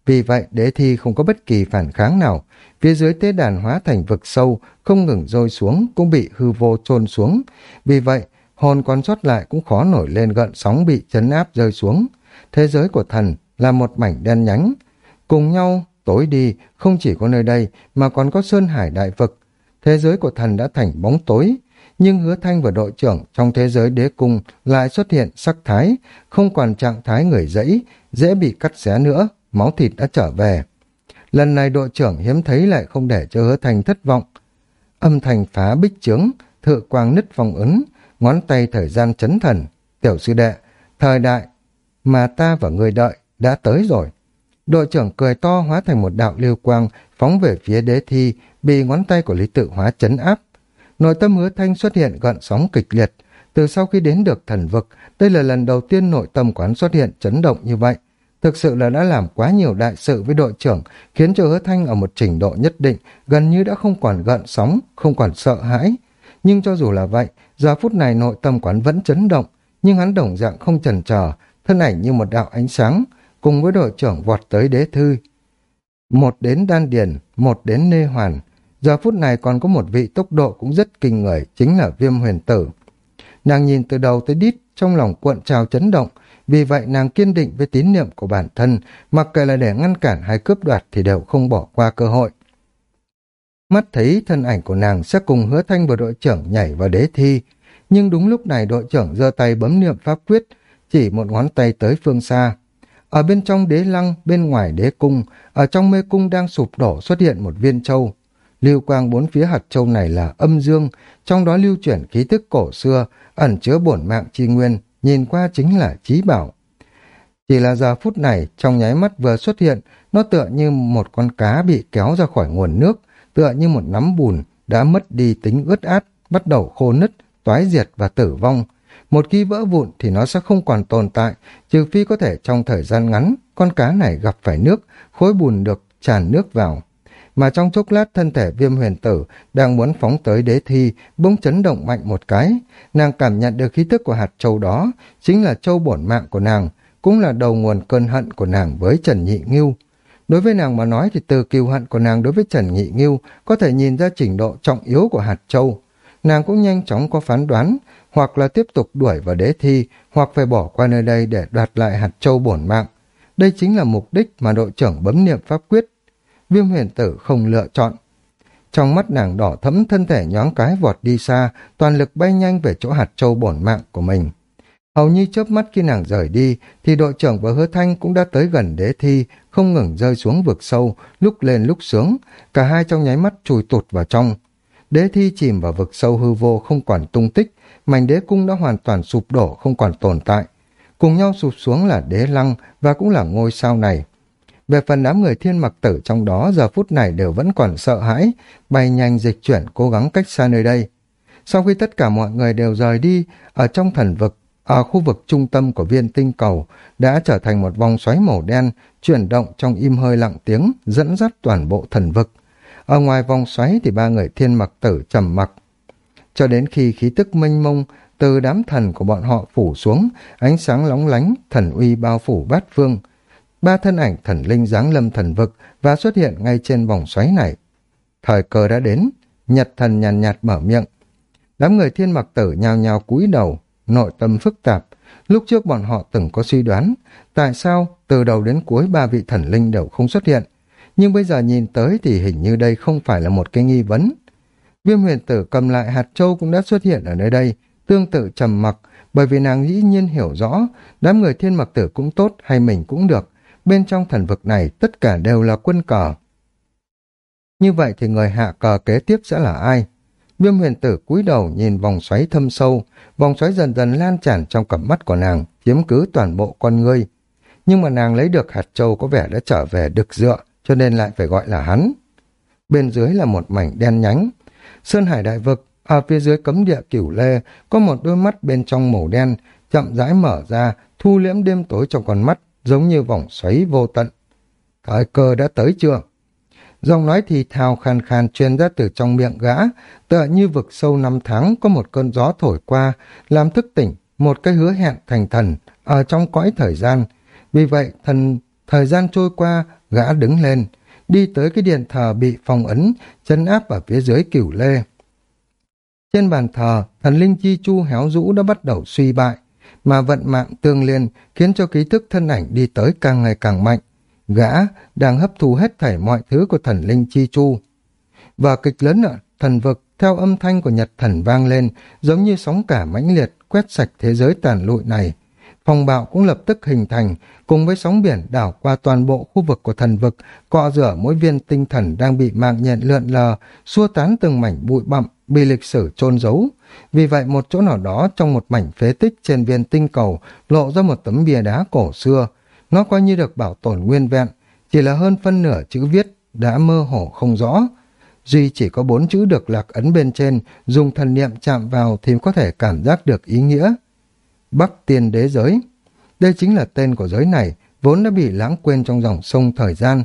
Vì vậy đế thi không có bất kỳ phản kháng nào, phía dưới tế đàn hóa thành vực sâu, không ngừng rơi xuống, cũng bị hư vô trôn xuống. Vì vậy, hồn còn sót lại cũng khó nổi lên gợn sóng bị chấn áp rơi xuống. Thế giới của thần là một mảnh đen nhánh. Cùng nhau tối đi, không chỉ có nơi đây mà còn có Sơn Hải Đại Vực. Thế giới của thần đã thành bóng tối, nhưng hứa thanh và đội trưởng trong thế giới đế cung lại xuất hiện sắc thái, không còn trạng thái người dẫy, dễ bị cắt xé nữa, máu thịt đã trở về. Lần này đội trưởng hiếm thấy lại không để cho hứa thanh thất vọng. Âm thanh phá bích trướng, thự quang nứt vòng ứng, ngón tay thời gian chấn thần. Tiểu sư đệ, thời đại mà ta và người đợi đã tới rồi. Đội trưởng cười to hóa thành một đạo lưu quang, phóng về phía đế thi, bị ngón tay của Lý Tự Hóa chấn áp. Nội tâm hứa thanh xuất hiện gợn sóng kịch liệt. Từ sau khi đến được thần vực, đây là lần đầu tiên nội tâm quán xuất hiện chấn động như vậy. Thực sự là đã làm quá nhiều đại sự với đội trưởng, khiến cho hứa thanh ở một trình độ nhất định, gần như đã không còn gợn sóng, không còn sợ hãi. Nhưng cho dù là vậy, giờ phút này nội tâm quán vẫn chấn động, nhưng hắn đồng dạng không chần chờ, thân ảnh như một đạo ánh sáng, cùng với đội trưởng vọt tới đế thư. Một đến đan điền, một đến nê hoàn, giờ phút này còn có một vị tốc độ cũng rất kinh người, chính là viêm huyền tử. Nàng nhìn từ đầu tới đít, trong lòng cuộn trào chấn động, vì vậy nàng kiên định với tín niệm của bản thân, mặc kệ là để ngăn cản hay cướp đoạt thì đều không bỏ qua cơ hội. Mắt thấy thân ảnh của nàng sẽ cùng hứa thanh và đội trưởng nhảy vào đế thi, nhưng đúng lúc này đội trưởng giơ tay bấm niệm pháp quyết, chỉ một ngón tay tới phương xa. Ở bên trong đế lăng, bên ngoài đế cung, ở trong mê cung đang sụp đổ xuất hiện một viên châu. Lưu quang bốn phía hạt châu này là âm dương, trong đó lưu chuyển khí tức cổ xưa, ẩn chứa bổn mạng chi nguyên, nhìn qua chính là trí bảo. Chỉ là giờ phút này, trong nháy mắt vừa xuất hiện, nó tựa như một con cá bị kéo ra khỏi nguồn nước, tựa như một nắm bùn đã mất đi tính ướt át, bắt đầu khô nứt, toái diệt và tử vong. Một khi vỡ vụn thì nó sẽ không còn tồn tại, trừ phi có thể trong thời gian ngắn, con cá này gặp phải nước, khối bùn được tràn nước vào. Mà trong chốc lát thân thể viêm huyền tử đang muốn phóng tới đế thi, bỗng chấn động mạnh một cái. Nàng cảm nhận được khí thức của hạt châu đó, chính là châu bổn mạng của nàng, cũng là đầu nguồn cơn hận của nàng với Trần Nhị Ngưu. Đối với nàng mà nói thì từ kiêu hận của nàng đối với Trần Nhị Ngưu có thể nhìn ra trình độ trọng yếu của hạt châu. Nàng cũng nhanh chóng có phán đoán, hoặc là tiếp tục đuổi vào đế thi, hoặc phải bỏ qua nơi đây để đoạt lại hạt châu bổn mạng. Đây chính là mục đích mà đội trưởng bấm niệm pháp quyết. Viêm huyền tử không lựa chọn. Trong mắt nàng đỏ thẫm thân thể nhoáng cái vọt đi xa, toàn lực bay nhanh về chỗ hạt châu bổn mạng của mình. Hầu như chớp mắt khi nàng rời đi, thì đội trưởng và hứa thanh cũng đã tới gần đế thi, không ngừng rơi xuống vực sâu, lúc lên lúc xuống cả hai trong nháy mắt chùi tụt vào trong. Đế thi chìm vào vực sâu hư vô không còn tung tích, mảnh đế cung đã hoàn toàn sụp đổ không còn tồn tại. Cùng nhau sụp xuống là đế lăng và cũng là ngôi sao này. Về phần đám người thiên mặc tử trong đó giờ phút này đều vẫn còn sợ hãi, bay nhanh dịch chuyển cố gắng cách xa nơi đây. Sau khi tất cả mọi người đều rời đi, ở trong thần vực, ở khu vực trung tâm của viên tinh cầu đã trở thành một vòng xoáy màu đen chuyển động trong im hơi lặng tiếng dẫn dắt toàn bộ thần vực. Ở ngoài vòng xoáy thì ba người thiên mặc tử trầm mặc. Cho đến khi khí tức mênh mông từ đám thần của bọn họ phủ xuống, ánh sáng lóng lánh, thần uy bao phủ bát phương. Ba thân ảnh thần linh giáng lâm thần vực và xuất hiện ngay trên vòng xoáy này. Thời cơ đã đến, nhật thần nhàn nhạt, nhạt mở miệng. Đám người thiên mặc tử nhào nhào cúi đầu, nội tâm phức tạp. Lúc trước bọn họ từng có suy đoán, tại sao từ đầu đến cuối ba vị thần linh đều không xuất hiện. Nhưng bây giờ nhìn tới thì hình như đây không phải là một cái nghi vấn. Viêm huyền tử cầm lại hạt châu cũng đã xuất hiện ở nơi đây, tương tự trầm mặc, bởi vì nàng dĩ nhiên hiểu rõ, đám người thiên mặc tử cũng tốt hay mình cũng được, bên trong thần vực này tất cả đều là quân cờ. Như vậy thì người hạ cờ kế tiếp sẽ là ai? Viêm huyền tử cúi đầu nhìn vòng xoáy thâm sâu, vòng xoáy dần dần lan tràn trong cặp mắt của nàng, chiếm cứ toàn bộ con ngươi. Nhưng mà nàng lấy được hạt châu có vẻ đã trở về đực dựa, cho nên lại phải gọi là hắn. Bên dưới là một mảnh đen nhánh. Sơn hải đại vực, ở phía dưới cấm địa cửu lê, có một đôi mắt bên trong màu đen, chậm rãi mở ra, thu liễm đêm tối trong con mắt, giống như vòng xoáy vô tận. Thời cơ đã tới chưa? Dòng nói thì thào khan khan truyền ra từ trong miệng gã, tựa như vực sâu năm tháng có một cơn gió thổi qua, làm thức tỉnh một cái hứa hẹn thành thần ở trong cõi thời gian. Vì vậy, thần thời gian trôi qua, gã đứng lên, đi tới cái điện thờ bị phong ấn, chân áp ở phía dưới cửu lê. Trên bàn thờ, thần linh chi chu héo rũ đã bắt đầu suy bại, mà vận mạng tương liên khiến cho ký thức thân ảnh đi tới càng ngày càng mạnh. Gã đang hấp thu hết thảy mọi thứ của thần linh chi chu. Và kịch lớn ở thần vực theo âm thanh của nhật thần vang lên giống như sóng cả mãnh liệt quét sạch thế giới tàn lụi này. Phong bạo cũng lập tức hình thành, cùng với sóng biển đảo qua toàn bộ khu vực của thần vực, cọ rửa mỗi viên tinh thần đang bị mạng nhện lượn lờ, xua tán từng mảnh bụi bặm, bị lịch sử chôn giấu. Vì vậy một chỗ nào đó trong một mảnh phế tích trên viên tinh cầu lộ ra một tấm bia đá cổ xưa. Nó coi như được bảo tồn nguyên vẹn, chỉ là hơn phân nửa chữ viết đã mơ hồ không rõ. Duy chỉ có bốn chữ được lạc ấn bên trên, dùng thần niệm chạm vào thì có thể cảm giác được ý nghĩa. Bắc Tiên Đế Giới Đây chính là tên của giới này, vốn đã bị lãng quên trong dòng sông thời gian.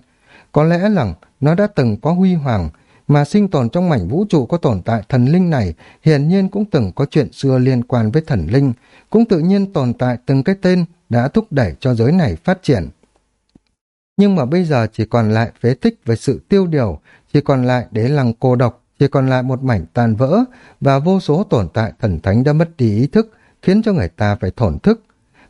Có lẽ rằng nó đã từng có huy hoàng, mà sinh tồn trong mảnh vũ trụ có tồn tại thần linh này hiển nhiên cũng từng có chuyện xưa liên quan với thần linh, cũng tự nhiên tồn tại từng cái tên đã thúc đẩy cho giới này phát triển. Nhưng mà bây giờ chỉ còn lại phế tích với sự tiêu điều, chỉ còn lại đế lăng cô độc, chỉ còn lại một mảnh tàn vỡ và vô số tồn tại thần thánh đã mất đi ý thức, khiến cho người ta phải thổn thức.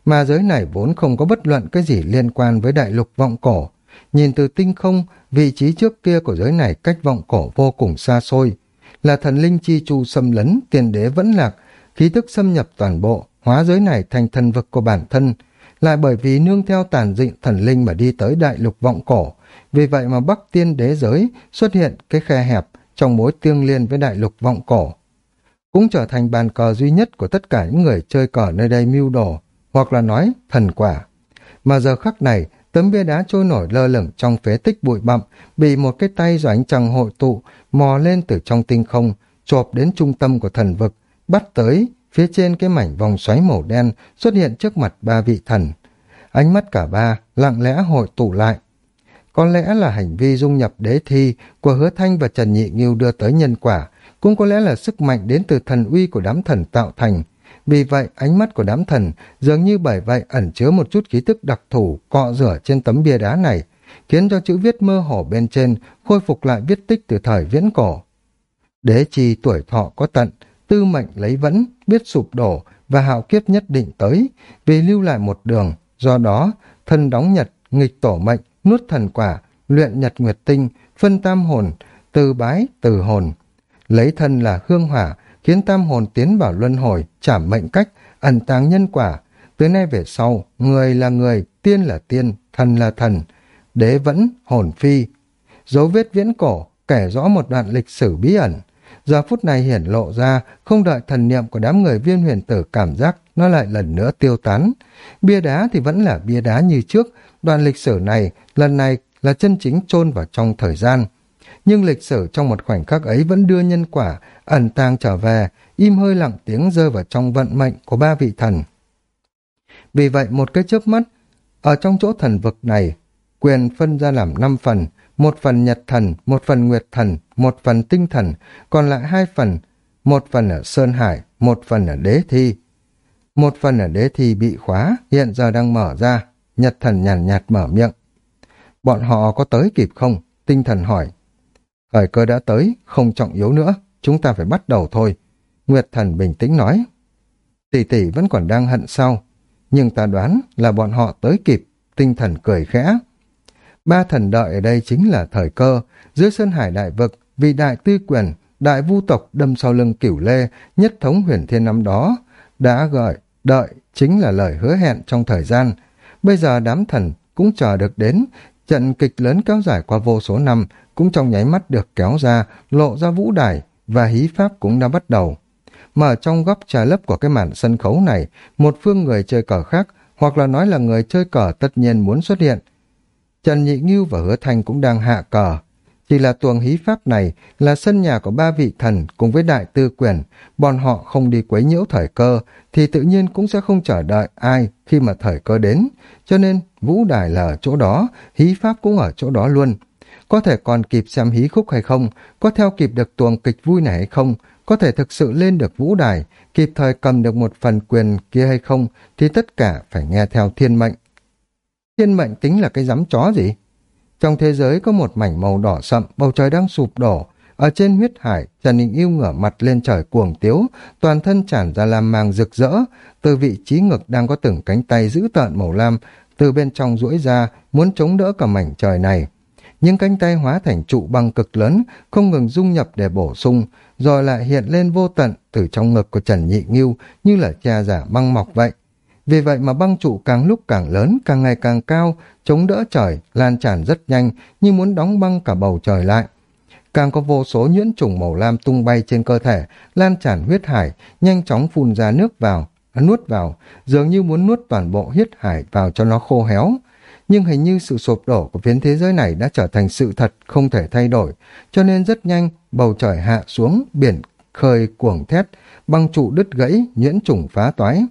Mà giới này vốn không có bất luận cái gì liên quan với đại lục vọng cổ. Nhìn từ tinh không, vị trí trước kia của giới này cách vọng cổ vô cùng xa xôi. Là thần linh chi chu xâm lấn, tiền đế vẫn lạc, khí thức xâm nhập toàn bộ, hóa giới này thành thần vực của bản thân, lại bởi vì nương theo tàn dị thần linh mà đi tới đại lục vọng cổ. Vì vậy mà Bắc Tiên đế giới xuất hiện cái khe hẹp trong mối tương liên với đại lục vọng cổ. Cũng trở thành bàn cờ duy nhất của tất cả những người chơi cờ nơi đây mưu đồ, hoặc là nói thần quả. Mà giờ khắc này, tấm bia đá trôi nổi lơ lửng trong phế tích bụi bặm, bị một cái tay do ánh trăng hội tụ, mò lên từ trong tinh không, chộp đến trung tâm của thần vực, bắt tới Phía trên cái mảnh vòng xoáy màu đen xuất hiện trước mặt ba vị thần. Ánh mắt cả ba lặng lẽ hội tụ lại. Có lẽ là hành vi dung nhập đế thi của hứa thanh và Trần Nhị Nghiêu đưa tới nhân quả, cũng có lẽ là sức mạnh đến từ thần uy của đám thần tạo thành. Vì vậy, ánh mắt của đám thần dường như bởi vậy ẩn chứa một chút khí tức đặc thù cọ rửa trên tấm bia đá này, khiến cho chữ viết mơ hồ bên trên khôi phục lại viết tích từ thời viễn cổ. Đế chi tuổi thọ có tận, tư mệnh lấy vẫn, biết sụp đổ và hạo kiếp nhất định tới, vì lưu lại một đường, do đó thân đóng nhật, nghịch tổ mệnh, nuốt thần quả, luyện nhật nguyệt tinh, phân tam hồn, từ bái, từ hồn. Lấy thân là hương hỏa, khiến tam hồn tiến vào luân hồi, trảm mệnh cách, ẩn tàng nhân quả. Từ nay về sau, người là người, tiên là tiên, thần là thần, đế vẫn, hồn phi. Dấu vết viễn cổ, kể rõ một đoạn lịch sử bí ẩn, giờ phút này hiển lộ ra, không đợi thần niệm của đám người viên huyền tử cảm giác nó lại lần nữa tiêu tán. Bia đá thì vẫn là bia đá như trước, đoạn lịch sử này lần này là chân chính chôn vào trong thời gian. Nhưng lịch sử trong một khoảnh khắc ấy vẫn đưa nhân quả, ẩn tàng trở về, im hơi lặng tiếng rơi vào trong vận mệnh của ba vị thần. Vì vậy một cái chớp mắt, ở trong chỗ thần vực này, quyền phân ra làm năm phần, một phần nhật thần, một phần nguyệt thần, một phần tinh thần, còn lại hai phần, một phần ở Sơn Hải, một phần ở Đế Thi. Một phần ở Đế Thi bị khóa, hiện giờ đang mở ra, nhật thần nhàn nhạt, nhạt mở miệng. Bọn họ có tới kịp không? Tinh thần hỏi. Thời cơ đã tới, không trọng yếu nữa, chúng ta phải bắt đầu thôi. Nguyệt thần bình tĩnh nói. Tỷ tỷ vẫn còn đang hận sau nhưng ta đoán là bọn họ tới kịp, tinh thần cười khẽ. Ba thần đợi ở đây chính là thời cơ, dưới sơn hải đại vực, vì đại tư quyền, đại vu tộc đâm sau lưng cửu lê, nhất thống huyền thiên năm đó, đã gọi, đợi chính là lời hứa hẹn trong thời gian. Bây giờ đám thần cũng chờ được đến, Trận kịch lớn kéo dài qua vô số năm cũng trong nháy mắt được kéo ra, lộ ra vũ đài và hí pháp cũng đã bắt đầu. Mà trong góc trà lấp của cái màn sân khấu này, một phương người chơi cờ khác, hoặc là nói là người chơi cờ tất nhiên muốn xuất hiện. Trần Nhị Ngưu và Hứa Thanh cũng đang hạ cờ, chỉ là tuồng hí pháp này là sân nhà của ba vị thần cùng với đại tư quyền, bọn họ không đi quấy nhiễu thời cơ, thì tự nhiên cũng sẽ không chờ đợi ai khi mà thời cơ đến. Cho nên, vũ đài là ở chỗ đó, hí pháp cũng ở chỗ đó luôn. Có thể còn kịp xem hí khúc hay không, có theo kịp được tuồng kịch vui này hay không, có thể thực sự lên được vũ đài, kịp thời cầm được một phần quyền kia hay không, thì tất cả phải nghe theo thiên mệnh. Thiên mệnh tính là cái giám chó gì? Trong thế giới có một mảnh màu đỏ sậm, bầu trời đang sụp đổ. Ở trên huyết hải, Trần Đình Yêu ngửa mặt lên trời cuồng tiếu, toàn thân tràn ra làm màng rực rỡ. Từ vị trí ngực đang có từng cánh tay giữ tợn màu lam, từ bên trong duỗi ra, muốn chống đỡ cả mảnh trời này những cánh tay hóa thành trụ băng cực lớn, không ngừng dung nhập để bổ sung, rồi lại hiện lên vô tận từ trong ngực của Trần Nhị Nghiêu như là cha giả băng mọc vậy. Vì vậy mà băng trụ càng lúc càng lớn, càng ngày càng cao, chống đỡ trời, lan tràn rất nhanh, như muốn đóng băng cả bầu trời lại. Càng có vô số nhuyễn trùng màu lam tung bay trên cơ thể, lan tràn huyết hải, nhanh chóng phun ra nước vào, nuốt vào, dường như muốn nuốt toàn bộ huyết hải vào cho nó khô héo. Nhưng hình như sự sụp đổ của phiến thế giới này đã trở thành sự thật không thể thay đổi, cho nên rất nhanh bầu trời hạ xuống, biển khơi cuồng thét, băng trụ đứt gãy, nhuyễn trùng phá toái.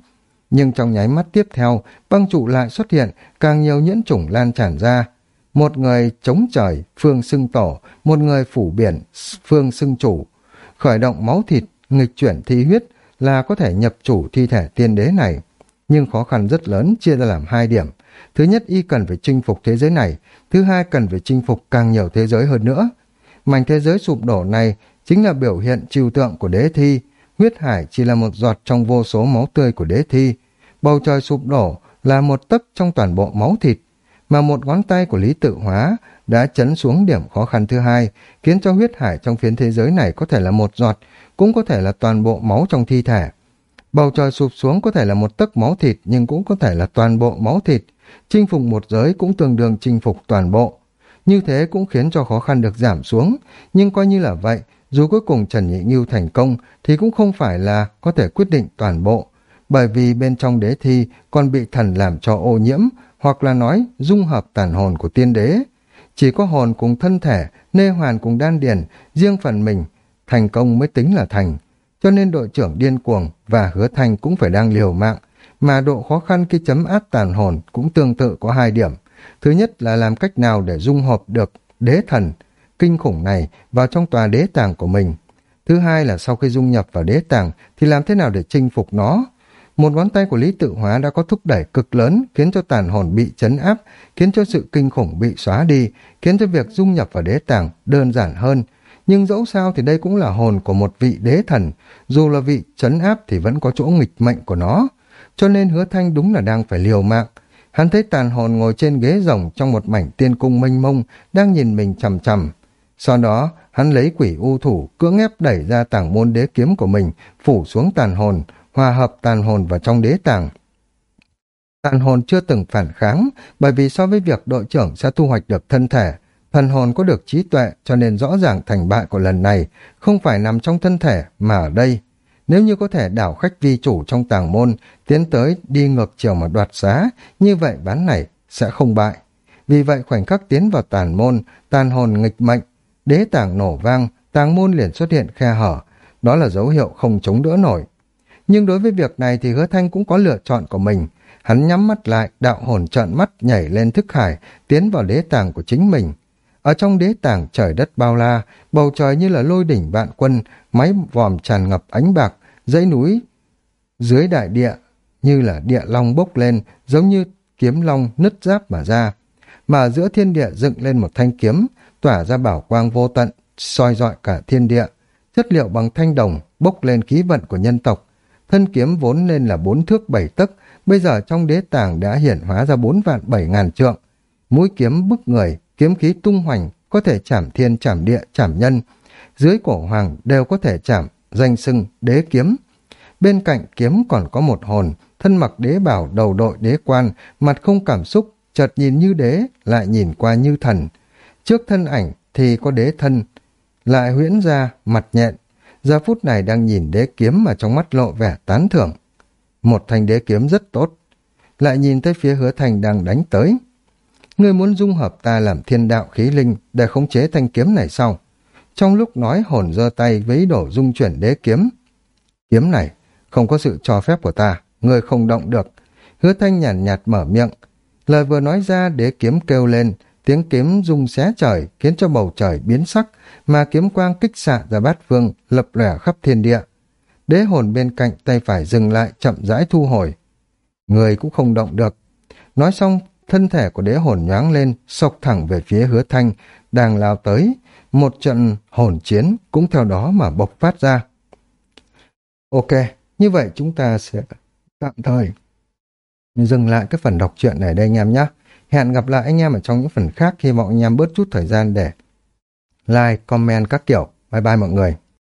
Nhưng trong nháy mắt tiếp theo, băng trụ lại xuất hiện, càng nhiều nhuyễn trùng lan tràn ra. Một người chống trời, phương xưng tổ, một người phủ biển, phương xưng chủ. Khởi động máu thịt, nghịch chuyển thi huyết là có thể nhập chủ thi thể tiên đế này. Nhưng khó khăn rất lớn chia ra làm hai điểm. Thứ nhất, y cần phải chinh phục thế giới này. Thứ hai, cần phải chinh phục càng nhiều thế giới hơn nữa. Mảnh thế giới sụp đổ này chính là biểu hiện trừu tượng của đế thi, huyết hải chỉ là một giọt trong vô số máu tươi của đế thi. Bầu trời sụp đổ là một tấc trong toàn bộ máu thịt, mà một ngón tay của Lý Tự Hóa đã chấn xuống điểm khó khăn thứ hai, khiến cho huyết hải trong phiến thế giới này có thể là một giọt, cũng có thể là toàn bộ máu trong thi thể. Bầu trời sụp xuống có thể là một tấc máu thịt nhưng cũng có thể là toàn bộ máu thịt. Chinh phục một giới cũng tương đương chinh phục toàn bộ. Như thế cũng khiến cho khó khăn được giảm xuống, nhưng coi như là vậy, dù cuối cùng Trần Nhị Nghiêu thành công thì cũng không phải là có thể quyết định toàn bộ, bởi vì bên trong đế thi còn bị thần làm cho ô nhiễm, hoặc là nói dung hợp tàn hồn của tiên đế. Chỉ có hồn cùng thân thể, nê hoàn cùng đan điền, riêng phần mình, thành công mới tính là thành. Cho nên đội trưởng điên cuồng và hứa thành cũng phải đang liều mạng, mà độ khó khăn khi chấm áp tàn hồn cũng tương tự có hai điểm. Thứ nhất là làm cách nào để dung hợp được đế thần, kinh khủng này vào trong tòa đế tàng của mình. Thứ hai là sau khi dung nhập vào đế tàng thì làm thế nào để chinh phục nó. Một ngón tay của Lý Tự Hóa đã có thúc đẩy cực lớn khiến cho tàn hồn bị chấn áp, khiến cho sự kinh khủng bị xóa đi, khiến cho việc dung nhập vào đế tàng đơn giản hơn. Nhưng dẫu sao thì đây cũng là hồn của một vị đế thần, dù là vị chấn áp thì vẫn có chỗ nghịch mệnh của nó. Cho nên hứa thanh đúng là đang phải liều mạng, Hắn thấy tàn hồn ngồi trên ghế rồng trong một mảnh tiên cung mênh mông, đang nhìn mình chằm chằm. Sau đó, hắn lấy quỷ u thủ, cưỡng ép đẩy ra tảng môn đế kiếm của mình, phủ xuống tàn hồn, hòa hợp tàn hồn vào trong đế tàng. Tàn hồn chưa từng phản kháng, bởi vì so với việc đội trưởng sẽ thu hoạch được thân thể, thần hồn có được trí tuệ cho nên rõ ràng thành bại của lần này không phải nằm trong thân thể mà ở đây nếu như có thể đảo khách vi chủ trong tàng môn, tiến tới đi ngược chiều mà đoạt giá, như vậy bán này sẽ không bại. Vì vậy khoảnh khắc tiến vào tàn môn, tàn hồn nghịch mệnh, đế tàng nổ vang, tàng môn liền xuất hiện khe hở. Đó là dấu hiệu không chống đỡ nổi. Nhưng đối với việc này thì hứa thanh cũng có lựa chọn của mình. Hắn nhắm mắt lại, đạo hồn trợn mắt nhảy lên thức hải, tiến vào đế tàng của chính mình. Ở trong đế tàng trời đất bao la, bầu trời như là lôi đỉnh vạn quân, máy vòm tràn ngập ánh bạc, dãy núi dưới đại địa như là địa long bốc lên, giống như kiếm long nứt giáp mà ra. Mà giữa thiên địa dựng lên một thanh kiếm, tỏa ra bảo quang vô tận, soi dọi cả thiên địa. Chất liệu bằng thanh đồng bốc lên khí vận của nhân tộc. Thân kiếm vốn nên là bốn thước bảy tấc, bây giờ trong đế tàng đã hiển hóa ra bốn vạn bảy ngàn trượng. Mũi kiếm bức người, kiếm khí tung hoành, có thể chạm thiên chạm địa chạm nhân. Dưới cổ hoàng đều có thể chạm danh sưng đế kiếm. Bên cạnh kiếm còn có một hồn, thân mặc đế bảo đầu đội đế quan, mặt không cảm xúc, chợt nhìn như đế, lại nhìn qua như thần. Trước thân ảnh thì có đế thân, lại huyễn ra, mặt nhện. Giờ phút này đang nhìn đế kiếm mà trong mắt lộ vẻ tán thưởng. Một thanh đế kiếm rất tốt. Lại nhìn tới phía hứa thành đang đánh tới. Ngươi muốn dung hợp ta làm thiên đạo khí linh để khống chế thanh kiếm này sau. Trong lúc nói hồn giơ tay với đổ dung chuyển đế kiếm. Kiếm này không có sự cho phép của ta, ngươi không động được. Hứa thanh nhàn nhạt, nhạt mở miệng. Lời vừa nói ra đế kiếm kêu lên, tiếng kiếm rung xé trời khiến cho bầu trời biến sắc, mà kiếm quang kích xạ ra bát phương, lập lẻ khắp thiên địa. Đế hồn bên cạnh tay phải dừng lại chậm rãi thu hồi. Người cũng không động được. Nói xong, thân thể của đế hồn nhoáng lên, sộc thẳng về phía hứa thanh, đang lao tới. Một trận hồn chiến cũng theo đó mà bộc phát ra. Ok, như vậy chúng ta sẽ tạm thời dừng lại cái phần đọc truyện này đây anh em nhé. Hẹn gặp lại anh em ở trong những phần khác, hy vọng anh em bớt chút thời gian để like, comment các kiểu. Bye bye mọi người.